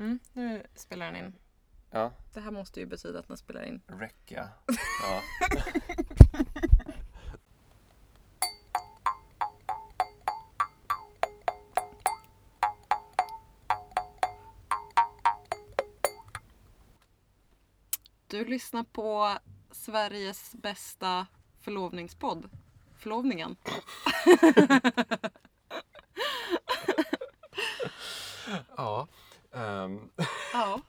Mm, nu spelar den in. Ja, Det här måste ju betyda att den spelar in. räcka. Ja. Du lyssnar på Sveriges bästa förlovningspodd. Förlovningen. ja. ehm, Ja,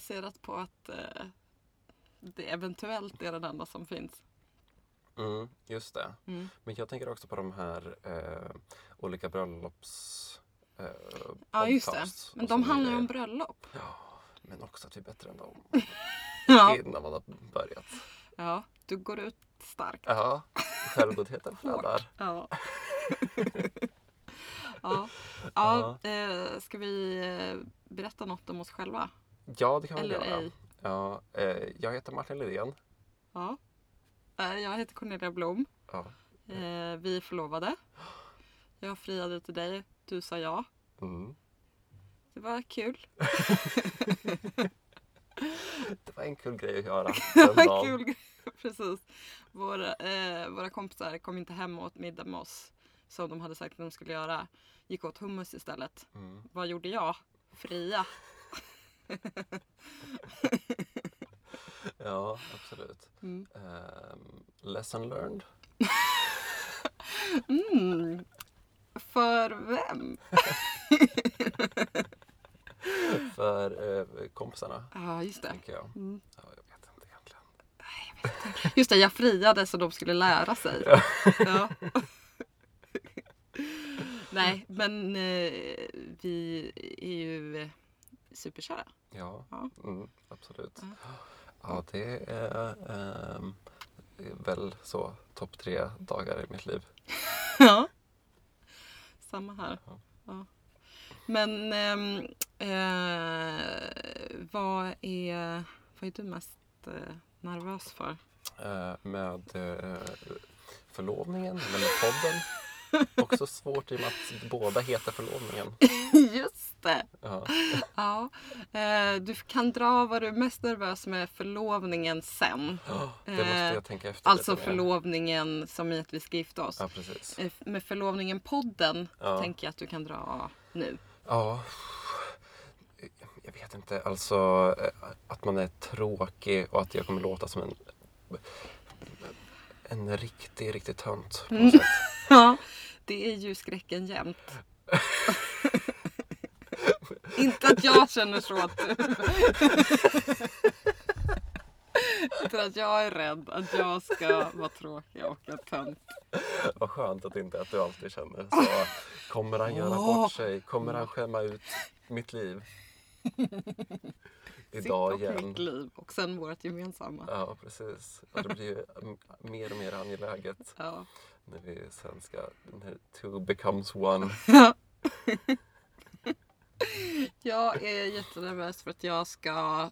baserat på att eh, det eventuellt är den enda som finns. mm, just det. Mm. Men jag tänker också på de här eh, olika bröllops... Eh, Ja, just det. Men de handlar ju om bröllop. Ja, men också att vi är bättre än dem. Ja. Innan man har börjat. ja, du går ut starkt. Ja, självgodheten flödar. Ja. ja. ja. Eh, ska vi eh, berätta något om oss själva? Ja, det kan vi Eller göra. ej? Ja, eh, jag heter Martin Lidén. Ja. Eh, jag heter Cornelia Blom. Ja. Eh, vi är förlovade. Jag friade till dig. Du sa ja. Mm. Det var kul. Det var en kul grej att göra Det var dagen. kul grej. Precis. Våra, eh, våra kompisar kom inte hem och åt middag med oss som de hade sagt att de skulle göra. Gick åt hummus istället. Mm. Vad gjorde jag? Fria. Ja, absolut. Mm. Um, lesson learned. Mm. För vem? För eh, kompisarna, Ja, just det. tänker jag. Mm. Ja, jag vet inte egentligen. Just det, jag friade så de skulle lära sig. Ja. Nej, men eh, vi är ju eh, superkära. Ja, Ja. Mm, absolut. Ja. Ja, det är är väl så topp tre dagar i mitt liv. Ja. Samma här. Ja. Men ehm, eh, vad, är, vad är du mest eh, nervös för? Eh, med förlovningen, med podden. Också svårt i och med att båda heter förlovningen. Just det! Ja. Ja. Eh, du kan dra vad du är mest nervös med förlovningen sen. Det måste jag tänka efter Alltså förlovningen som i att vi ska gifta oss. Ja, precis. Eh, Med förlovningen podden Ja. tänker jag att du kan dra nu. Ja, jag vet inte. Alltså eh, att man är tråkig och att jag kommer låta som en en riktig, riktig tönt på Mm. något sätt. Ja, det är ju skräcken jämt. Inte att jag känner så att du... Att jag är rädd att jag ska vara tråkig och en tönt. Vad skönt att inte att du alltid känner så. Kommer han göra bort sig? Kommer han skämma ut mitt liv? Idag Sitt och igen. mitt liv och sen vårt gemensamma. Ja, precis. Och det blir ju mm, mer och mer angeläget Ja. när vi sen ska, när two becomes one. Jag är jättenervös för att jag ska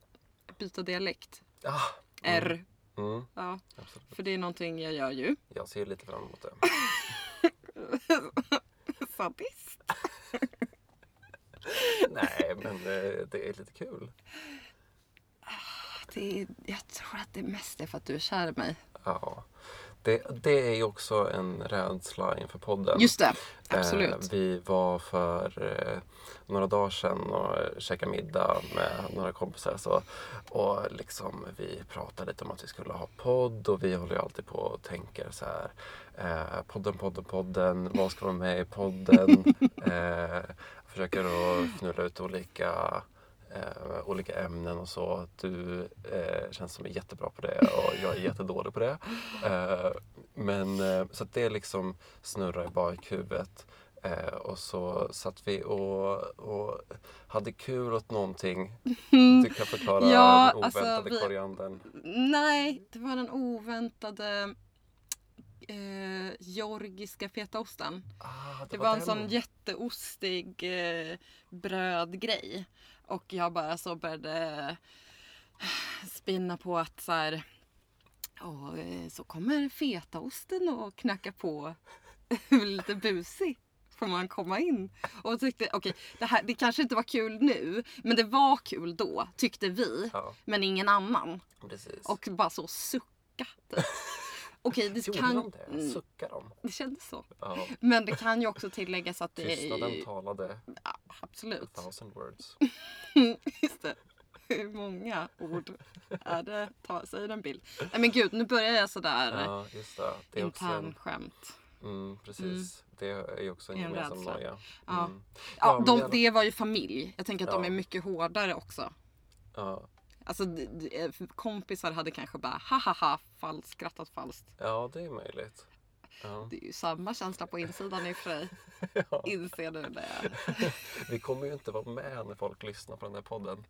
byta dialekt. Ah, R. mm, Ja, absolut. för det är någonting jag gör ju. Jag ser lite fram emot det. Sadist. Nej, men eh, det är lite kul. Det jag tror att det mest är för att du är kär i mig. Ja. Det, det är ju också en rädsla inför podden. Just det, Eh, absolut. vi var för eh, några dagar sedan och käkade middag med några kompisar. Så, och liksom, vi pratade lite om att vi skulle ha podd och vi håller ju alltid på och tänker så här. Eh, podden, podden, podden. Vad ska vara med i podden? eh, försöker att fnula ut olika eh, olika ämnen och så. Du eh, känns som är jättebra på det och jag är jättedålig på det. Eh, men eh, så att det liksom snurrar i bakhuvudet. Eh, och så satt vi och, och hade kul åt någonting. Du kan förklara Ja, den alltså, oväntade vi- koriandern. Nej, det var den oväntade eh, georgiska fetaosten. Ah, Det var en den. sån jätteostig eh, brödgrej. Och jag bara så började spinna på att så här, "Åh, eh, så kommer fetaosten och knacka på lite busig får man komma in? Och tyckte, okej, det, här, det kanske inte var kul nu, men det var kul då, tyckte vi. Ja, Men ingen annan. precis. Och bara så sucka. typ. Okej, det Gjorde kan... de det? Mm, Suckade de? Det kändes så. Ja. Men det kan ju också tilläggas att det Tystnaden är... talade Ja, a absolut. thousand words. Just det. Hur många ord är det? Ta, säg en bild. Nej men gud, nu börjar jag sådär Ja, just det. Det är också en, internskämt. mm, precis. Det är också en en gemensam noja. Ja. Mm. Ja, men de, det- var ju familj. Jag tänker att de Ja. är mycket hårdare också. Ja. Alltså d- kompisar hade kanske bara ha ha ha fall, skrattat falskt. ja, det är möjligt. Ja. Det är ju samma känsla på insidan i och för sig. Ja. Inser du det? Vi kommer ju inte vara med när folk lyssnar på den här podden.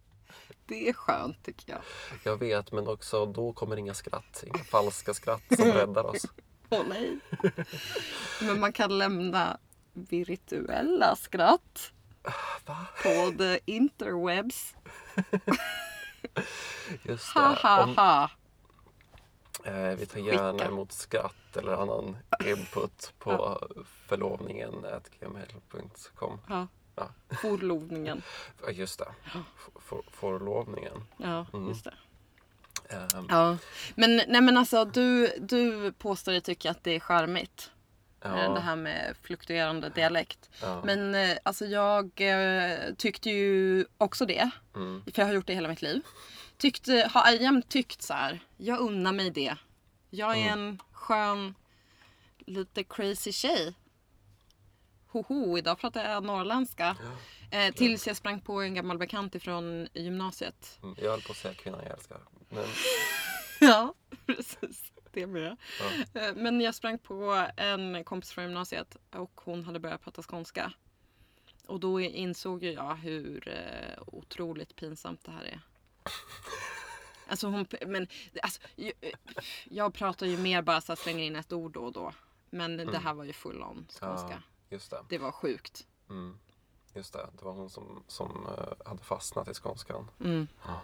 Det är skönt tycker jag. Jag vet, men också då kommer inga skratt. Inga falska skratt som räddar oss. Åh nej. Men man kan lämna virtuella skratt Va? på the interwebs. Just Ha det. ha Om, ha. eh, vi tar gärna Skicka. emot skratt eller annan input på förlovningen gmail.com. Ja. Ja. Förlovningen. Ja, Just det. F- för- Förlovningen. Ja, Mm. just det. Ehm, Ja. Men nej men alltså du, du påstår dig tycka att det är charmigt. Eh, Det ja, här med fluktuerande dialekt. ja. Men eh, alltså jag eh, tyckte ju också det. Mm. För jag har gjort det hela mitt liv. Tyckte, har jämt tyckt så här. Jag unnar mig det. Jag är Mm. en skön, lite crazy tjej. Hoho, idag pratar jag norrländska. Eh, tills jag sprang på en gammal bekant ifrån gymnasiet. Mm. Jag höll på att säga kvinnan jag älskar. Men, Ja, precis. Det med. ja. Eh, Men jag sprang på en kompis från gymnasiet och hon hade börjat prata skånska. Och då insåg jag hur eh, otroligt pinsamt det här är. Alltså hon, men alltså, jag, jag pratar ju mer bara så här slänger in ett ord då och då. Men det här var ju full on skånska. Mm. ja, just det. Det var sjukt. Mm. Just det. Det var hon som, som eh, hade fastnat i skånskan. Mm. Ja.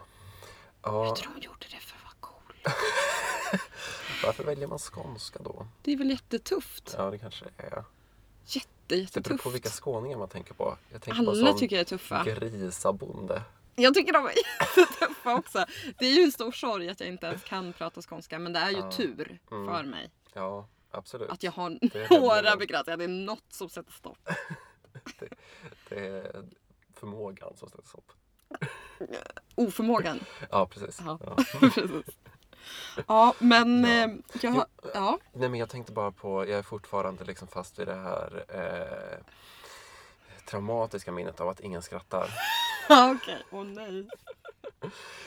Jag tror hon gjorde det för att vara cool. Varför väljer man skånska då? Det är väl jättetufft? Ja, det kanske är. Jätte, Det beror jättetufft. på vilka skåningar man tänker på. Jag tänker på Alla sån tycker jag är tuffa. grisabonde. Jag tycker de är jättetuffa också. Det är ju en stor sorg att jag inte ens kan prata skånska. Men det är ju Ja. tur Mm. för mig. Ja, absolut. Att jag har några begränsningar. Det är något som sätter stopp. Det är förmågan som sätter stopp. Oförmågan. Ja, precis. Ja. Ja. Precis. Ja, men Ja. eh, jag har... Ja. Nej, men jag tänkte bara på, jag är fortfarande liksom fast vid det här eh, traumatiska minnet av att ingen skrattar. Okej. Åh nej.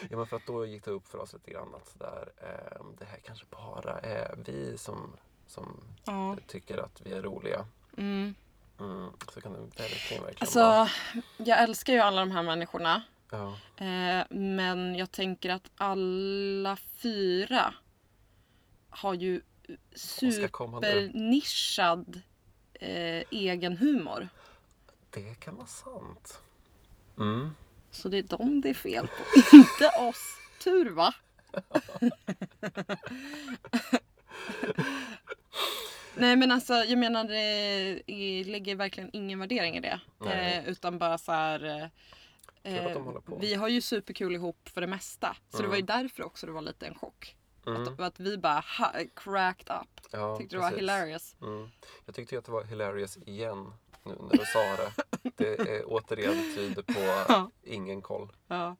Ja, men för att då gick det upp för oss lite grann att sådär, eh, det här kanske bara är vi som, som Ja. tycker att vi är roliga. Mm. Mm, så kan det verkligen, verkligen Alltså, vara. jag älskar ju alla de här människorna. Ja, Eh, men jag tänker att alla fyra har ju supernischad eh, egen humor. det kan vara sant. Mm. Så det är dem det är fel på, inte oss. Tur va? Nej men alltså jag menar det är- lägger verkligen ingen värdering i det. Eh, utan bara så här. Eh, vi har ju superkul ihop för det mesta. Så det var ju Mm. därför också det var lite en chock. Mm. Att, att vi bara ha, cracked up. Ja, Tyckte det var precis. hilarious. Mm. Jag tyckte att det var hilarious igen nu när du sa det. Det är återigen tyder på Ja. ingen koll. Ja.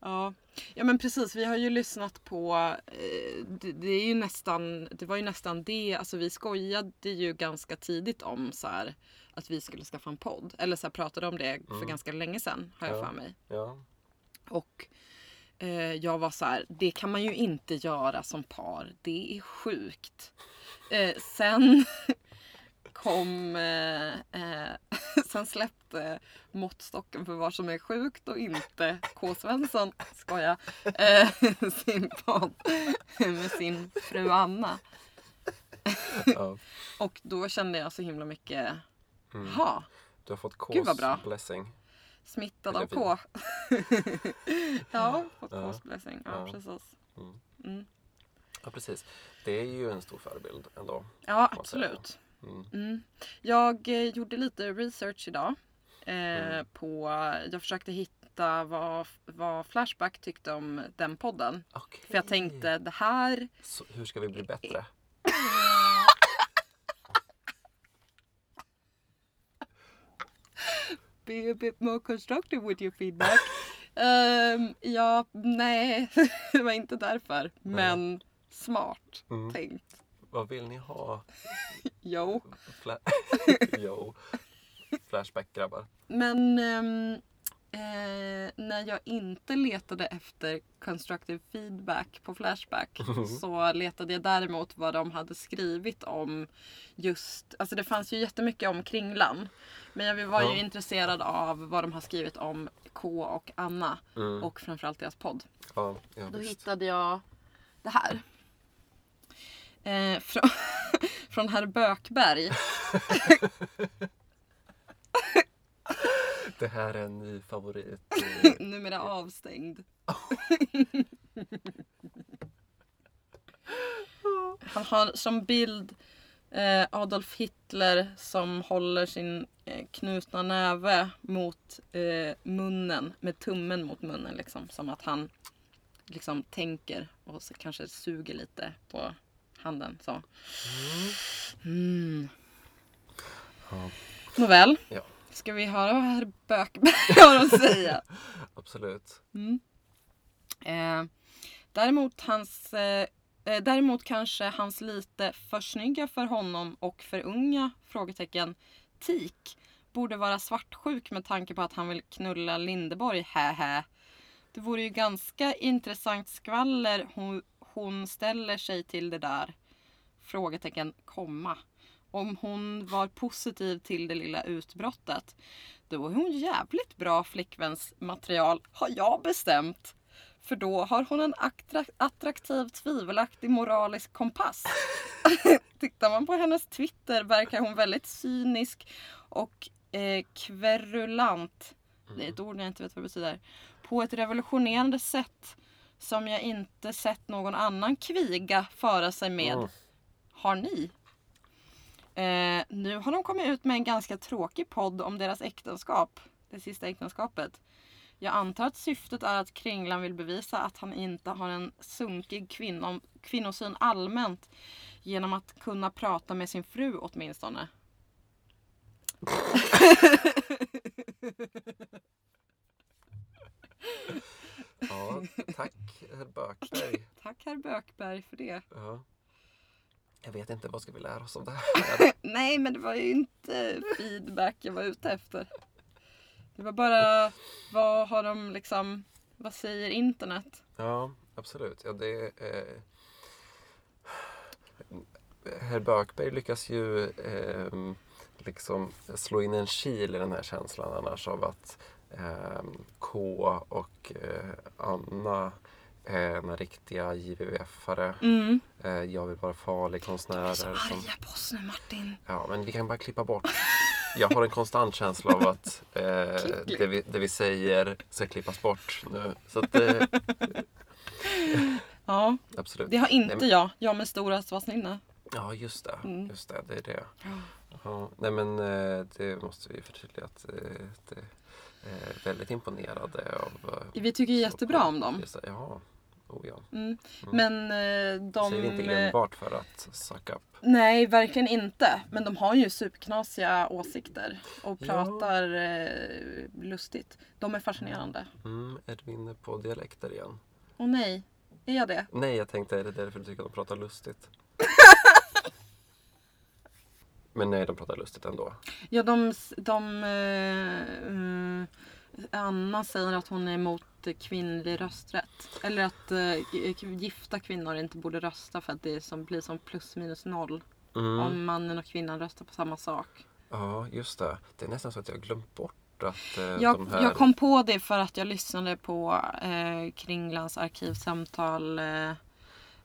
Ja. ja men precis, vi har ju lyssnat på, eh, det, det är ju nästan, det var ju nästan det, alltså vi skojade ju ganska tidigt om så här, att vi skulle skaffa en podd. Eller så här, pratade om det för Mm. ganska länge sedan har jag Ja. för mig. Ja, Och eh, jag var så här, det kan man ju inte göra som par. Det är sjukt. Eh, sen kom, eh, eh, sen släppte måttstocken för vad som är sjukt och inte K. Svensson, skoja, eh, sin podd med sin fru Anna. ja. Och då kände jag så himla mycket, Mm. jaha, Du har fått Gud, vad Ks bra. blessing. smittad av K. ja, fått Ja. Ks blessing. Ja, Ja. precis. Mm. Mm. Ja, precis. Det är ju en stor förebild ändå. Ja, man säga. absolut. Mm. Jag eh, gjorde lite research idag. Eh, Mm. på, jag försökte hitta vad, vad Flashback tyckte om den podden. Okej. För jag tänkte det här Så, hur ska vi bli bättre? Be a bit more constructive with your feedback. Ehm, ja, nej, det var inte därför. Men smart Mm. tänkt. Vad vill ni ha? Jo. Fla- jo. Flashback grabbar. Men ehm, eh, när jag inte letade efter constructive feedback på Flashback så letade jag däremot vad de hade skrivit om just, alltså det fanns ju jättemycket om Kringlan. Men jag var ju Ja. intresserad av vad de har skrivit om K och Anna Mm. och framförallt deras podd. Ja, ja Då visst. hittade jag det här. Eh, från, från herr Bökberg. Det här är en ny favorit. Numera avstängd. Han har som bild eh, Adolf Hitler som håller sin eh, knutna näve mot eh, munnen. Med tummen mot munnen liksom. Som att han liksom tänker och så kanske suger lite på handen. Så. Mm. Ja, Nåväl. ja, Ska vi höra vad herr Bökberg har att säga? absolut. Mm. Eh, däremot, hans, eh, eh, däremot kanske hans lite för snygga för honom och för unga frågetecken tik borde vara svartsjuk med tanke på att han vill knulla Lindeborg, hähä. Det vore ju ganska intressant skvaller hon, hon ställer sig till det där. Frågetecken, komma. Om hon var positiv till det lilla utbrottet. Då är hon jävligt bra flickvänsmaterial, har jag bestämt. För då har hon en attra- attraktiv, tvivelaktig moralisk kompass. Tittar man på hennes Twitter verkar hon väldigt cynisk och eh, kverulant. Det är ett ord jag inte vet vad det betyder. På ett revolutionerande sätt som jag inte sett någon annan kviga föra sig med. Mm. Har ni? Eh, nu har de kommit ut med en ganska tråkig podd om deras äktenskap. Det sista äktenskapet. Jag antar att syftet är att Kringlan vill bevisa att han inte har en sunkig kvinno, kvinnosyn allmänt genom att kunna prata med sin fru åtminstone. Ja, tack herr Bökberg. Tack herr Bökberg för det. Ja. Jag vet inte, vad ska vi lära oss av det här? Nej, men det var ju inte feedback jag var ute efter. Det var bara, vad har de liksom, vad säger internet? Ja, absolut. Ja, det, eh, herr Bökberg lyckas ju ehm, liksom slå in en kil i den här känslan annars av att ehm, K och eh, Anna är några riktiga JVVF-are. Mm. Eh, jag vill vara farlig konstnärer. Så som- arga på oss nu Martin. Ja, men vi kan bara klippa bort. Jag har en konstant känsla av att eh, det, vi, det vi säger ska klippas bort nu. Så att, eh, Ja, absolut. det har Nej, inte men- jag. Jag med stora svartsnigna. Ja, just det. Mm. Just det, det är det. Ja, nej, men eh, det måste vi förtydliga att eh, det är väldigt imponerade av. eh, Vi tycker jättebra om dem. Ja, oh, ja. Mm. Men eh, de... Säger inte enbart för att suck up. Nej, verkligen inte. Men de har ju superknasiga åsikter och pratar eh, lustigt. De är fascinerande. Mm, är du inne på dialekter igen? Och nej, är jag det? Nej, jag tänkte är det därför du tycker att de pratar lustigt? Men nej, de pratar lustigt ändå. Ja, de... de eh, mm, Anna säger att hon är emot kvinnlig rösträtt. Eller att eh, gifta kvinnor inte borde rösta för att det som, blir som plus minus noll. Mm. Om mannen och kvinnan röstar på samma sak. Ja, just det. Det är nästan så att jag glömt bort att eh, Jag, här... jag kom på det för att jag lyssnade på eh, Kringlands arkivsamtal eh,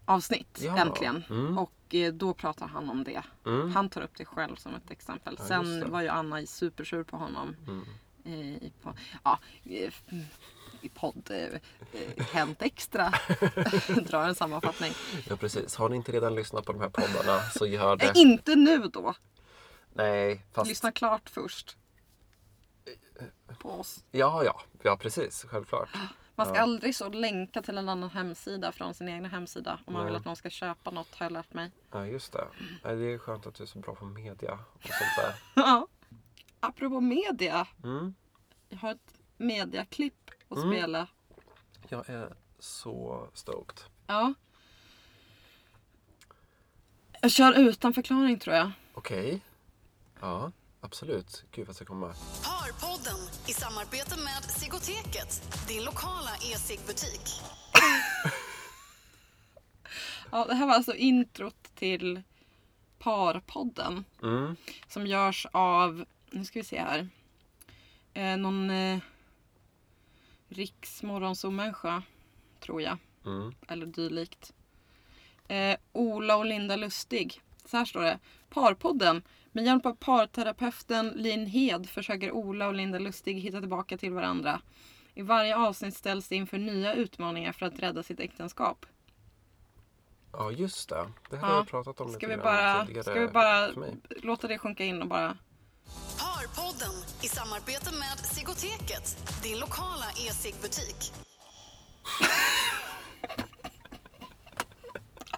avsnitt Ja, äntligen. mm. Och eh, då pratar han om det. Mm. Han tar upp det själv som ett exempel. Ja, Sen var ju Anna supersur på honom. Mm. eh, på, ja, i, podd eh, eh, Hänt Extra. Drar en sammanfattning. Ja, precis. Har ni inte redan lyssnat på de här poddarna så gör Eh, det. inte nu då. Nej, fast... Lyssna klart först. På oss. Ja, ja. Ja, precis. Självklart. Man ska Ja. aldrig så länka till en annan hemsida från sin egna hemsida om man vill Nej. att någon ska köpa något har jag lärt mig. Ja, just det. Det är skönt att du är så bra på media och sånt där. Ja. Apropå media. Mm. Jag har ett mediaklipp att Mm. spela. Jag är så stoked. Ja. Jag kör utan förklaring tror jag. Okej. Ja, absolut. Gud vad ska komma. Parpodden i samarbete med Sigoteket, din lokala e-cigbutik. Ja, det här var alltså introt till Parpodden. Mm. Som görs av, nu ska vi se här. Eh, någon eh, riksmorgonsomänniska, tror jag. Mm. Eller dylikt. Eh, Ola och Linda Lustig. Så här står det. Parpodden. Med hjälp av parterapeuten Linn Hed försöker Ola och Linda Lustig hitta tillbaka till varandra. I varje avsnitt ställs de inför nya utmaningar för att rädda sitt äktenskap. Ja, just det. Det här Ja. har jag pratat om Ska lite vi bara, tidigare ska vi bara låta det sjunka in och bara... Parpodden i samarbete med Sigoteket, din lokala e-cigbutik.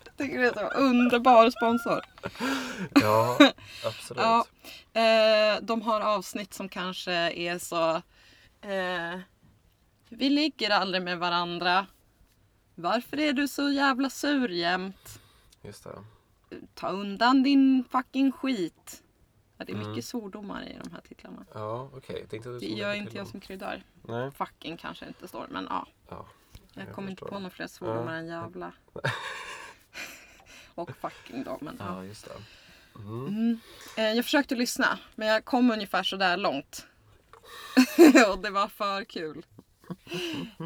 Jag tycker det är så underbar sponsor. Ja, absolut. Ja, eh, de har avsnitt som kanske är så... Eh, vi ligger aldrig med varandra. Varför är du så jävla sur jämt? Just det. Ta undan din fucking skit. Ja, det är Mm. mycket svordomar i de här titlarna. Ja, okej. Du Det gör inte jag som kryddar. Nej. Fucking kanske inte står, men ja. Ja. Jag Jag kommer inte på några fler svordomar Ja. än jävla. Och fucking då, men ja. Ja, just det. Mm. Mm. Eh, jag försökte lyssna, men jag kom ungefär så där långt. och det var för kul.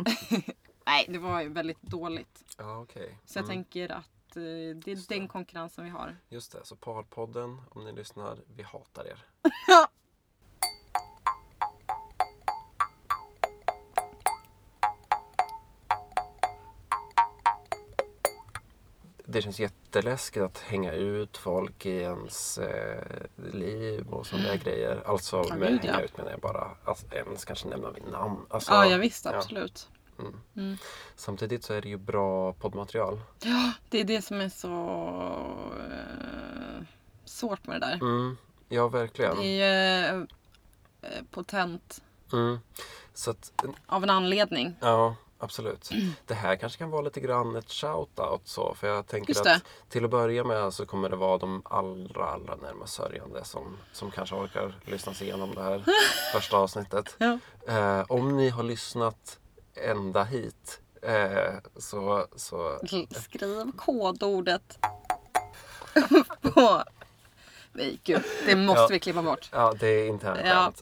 Nej, det var ju väldigt dåligt. Ja, okej. Så jag Mm. tänker att det är den konkurrensen vi har. Just det, så Parpodden, om ni lyssnar, vi hatar er. Det känns jätteläskigt att hänga ut folk i ens eh, liv och sådana där grejer. Alltså Ja, med hänga ut menar jag bara alltså, ens kanske nämna vid namn. Alltså, Ja, ja visst, ja. Mm. Mm. Samtidigt så är det ju bra poddmaterial. Ja, det är det som är så eh, svårt med det där. Mm. Ja, verkligen. Det är ju eh, potent Mm. Så att, av en anledning. ja, absolut. Det här kanske kan vara lite grann ett shout-out så. För jag tänker att till att börja med så kommer det vara de allra, allra närmast sörjande som, som kanske orkar lyssna sig igenom det här första avsnittet. Ja. Eh, om ni har lyssnat ända hit eh, så, så Skriv kodordet på... Nej, gud. Det måste Ja. vi klippa bort. ja, det är internt Ja,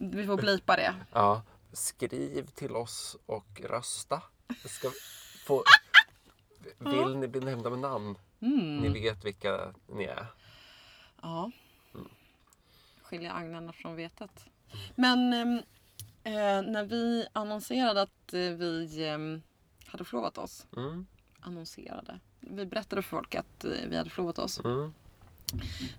vi får blipa det. Ja, skriv till oss och rösta. Ska få, vill ni bli nämnda med namn? Mm. Ni vet vilka ni är. Ja. Skilja agnarna från vetet. Men ehm, eh, när vi annonserade att eh, vi ehm, hade förlovat oss. Mm, Annonserade. Vi berättade för folk att eh, vi hade förlovat oss. mm,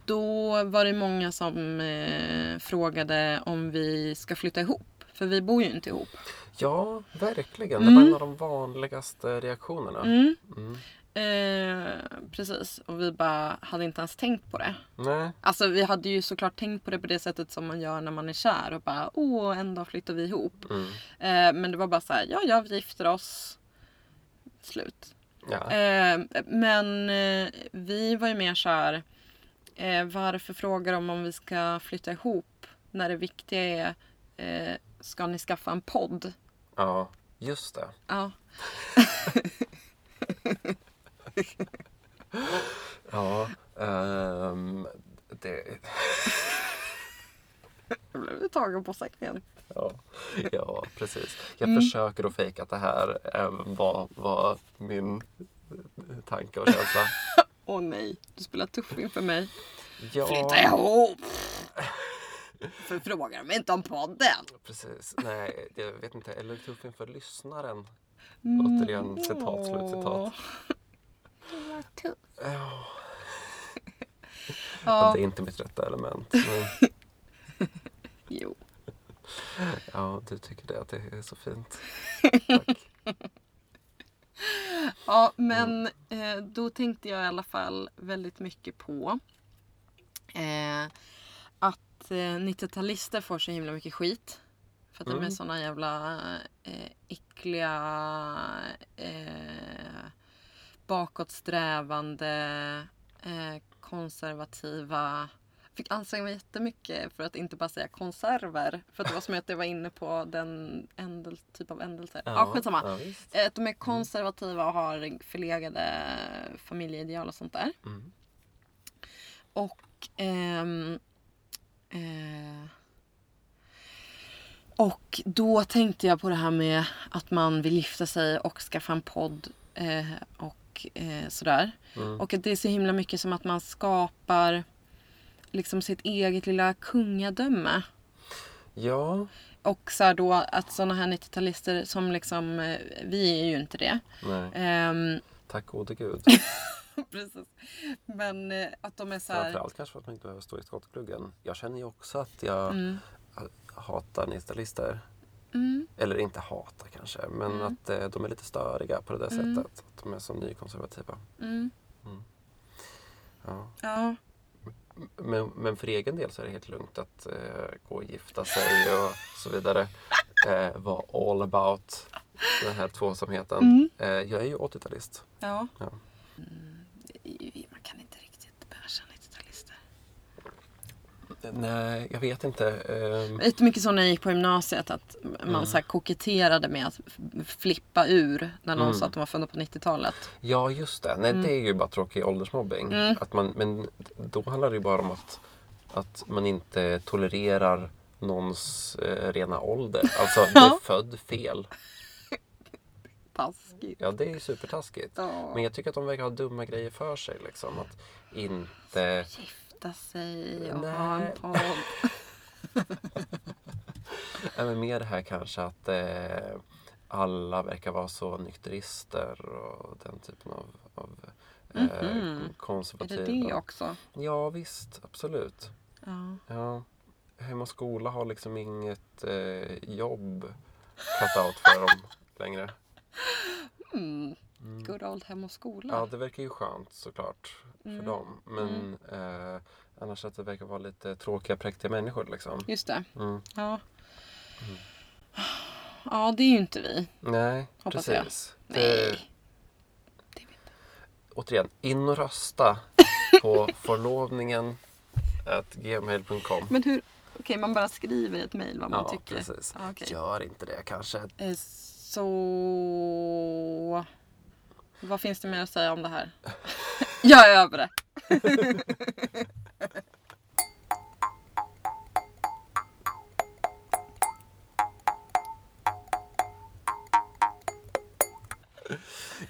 Då var det många som eh, frågade om vi ska flytta ihop. För vi bor ju inte ihop. Ja, verkligen. Det Mm. var en av de vanligaste reaktionerna. Mm. Mm. Eh, precis. Och vi bara hade inte ens tänkt på det. Nej, Alltså vi hade ju såklart tänkt på det på det sättet som man gör när man är kär. Och bara åh, en dag flyttar vi ihop. mm. Eh, men det var bara så här, ja, ja, vi gifter oss. Slut. ja. Eh, men eh, vi var ju mer så här, eh, varför frågar de om vi ska flytta ihop? När det viktiga är, ska ni skaffa en podd? ja, just det. Ja. Ja, ehm, det... Jag blev tagen på sängen. Ja, ja precis. Jag Mm. försöker att fejka att det här även var, var min tanke och känsla. Åh nej, du spelar tuff inför mig. Ja, Flytta ihop! För frågar de inte om podden? precis. Nej, jag vet inte. Eller tuff inför lyssnaren. Mm. Återigen, citat, slut, citat. Var tufft. Ja. Ja. det är inte mitt rätta element. Men, Jo. ja, du tycker det, att det är så fint. Tack. Ja, men eh, då tänkte jag i alla fall väldigt mycket på eh, att eh, 90-talister får så himla mycket skit. För att de är Mm. såna jävla eh, äckliga, eh, bakåtsträvande, eh, konservativa. Jag fick anstränga mig jättemycket för att inte bara säga konserver. För att det var som att jag var inne på den ändel, typ av ändelser. Ja, skitsamma. Ja. Eh, de är konservativa och har förlegade familjeideal och sånt där. Mm. Och ehm, eh, Och då tänkte jag på det här med att man vill gifta sig och skaffa en podd eh, och eh, sådär. Mm. Och att det är så himla mycket som att man skapar liksom sitt eget lilla kungadöme. Ja, Och så då att sådana här 90-talister som liksom, eh, vi är ju inte det. nej. Ehm, Tack gode gud. precis. Men eh, att de är så här... Framförallt kanske för att man inte behöver stå i skottgluggen. Jag känner ju också att jag Mm. hatar 90-talister. Mm, Eller inte hatar kanske, men att eh, de är lite störiga på det där Mm. sättet. Att de är så nykonservativa. mm, Ja. ja. Men, men för egen del så är det helt lugnt att eh, gå och gifta sig och så vidare. Eh, Vara all about den här tvåsamheten. Mm. Eh, jag är ju 80-talist. Ja. Ja. Mm, det är ju- man kan inte riktigt basha 90-talister. Nej, jag vet inte. Ehm, Lite mycket så när jag gick på gymnasiet att man så här koketterade med att flippa ur när någon Mm. sa att de var födda på 90-talet. Ja, just det. Nej, det är ju bara tråkig åldersmobbing. Mm. Att man, men då handlar det ju bara om att, att man inte tolererar någons eh, rena ålder. Alltså, du är född fel. Taskigt. Ja, det är ju supertaskigt. Ja. Men jag tycker att de verkar ha dumma grejer för sig. Liksom. Att inte... Gifta sig och Nej. ha en podd. Ja, men mer det här kanske att eh, alla verkar vara så nykterister och den typen av, av eh, Mhm. Är konservativa. det det också? Ja, visst. Absolut. Ja. Ja. Hem och skola har liksom inget eh, jobb cut out för dem längre. Mm. Good old hem och skola. Ja, det verkar ju skönt såklart för Mm. dem. Men eh, annars att det verkar vara lite tråkiga, präktiga människor liksom. Just det. Mm. Ja. Ja, det är ju inte vi. Nej, Hoppas jag. precis. Det, Nej. Det vet återigen, in och rösta på förlovningen gmail.com. Men hur? Okej, man bara skriver i ett mejl vad man Ja, tycker. precis. Okej. Gör inte det kanske. Eh, Så... Vad finns det mer att säga om det här? Jag är över det.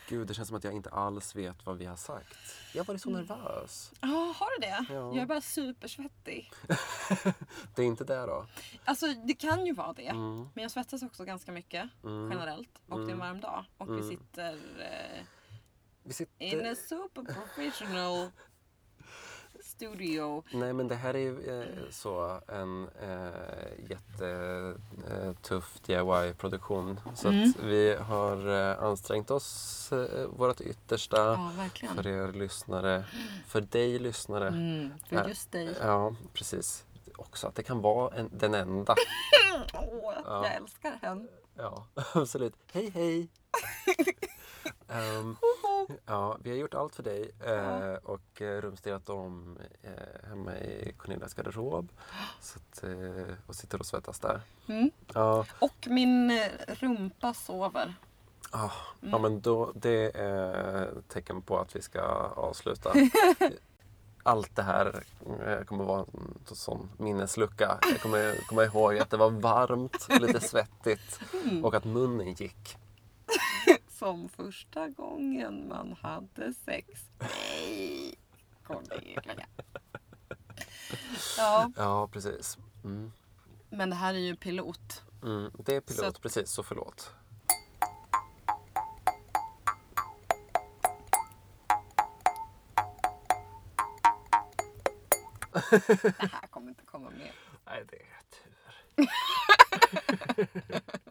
Gud, det känns som att jag inte alls vet vad vi har sagt. Jag har varit så nervös. Ja, har du det? Ja. Jag är bara supersvettig. Det är inte det då? Alltså det kan ju vara det. Mm. Men jag svettas också ganska mycket Mm. generellt. Och det är en Mm. varm dag. Och Mm. vi sitter eh, Vi sitter... in a super professional studio. Nej men det här är ju eh, så en eh, jättetuff DIY-produktion. Så Mm. att vi har eh, ansträngt oss eh, vårt yttersta Ja, för er lyssnare. För dig lyssnare. Mm, för Ja. just dig. Ja, precis. Också att det kan vara en, den enda. Åh, Ja. Jag älskar henne. Ja, absolut. Hej hej! Ehm, ja, vi har gjort allt för dig eh, och eh, rumsterat om eh, hemma i Cornelias garderob. Så att, eh, och sitter och svettas där. Mm. Ja, Och min eh, rumpa sover. ah, ja men då, det är tecken på att vi ska avsluta. Allt det här eh, kommer vara en sån minneslucka. Jag kommer komma ihåg att det var varmt, lite svettigt och att munnen gick. Som första gången man hade sex. Nej. Ja, Ja, precis. Mm. men det här är ju pilot. Mm, det är pilot, Så precis. Så förlåt. Det här kommer inte komma med. Nej, det är tur.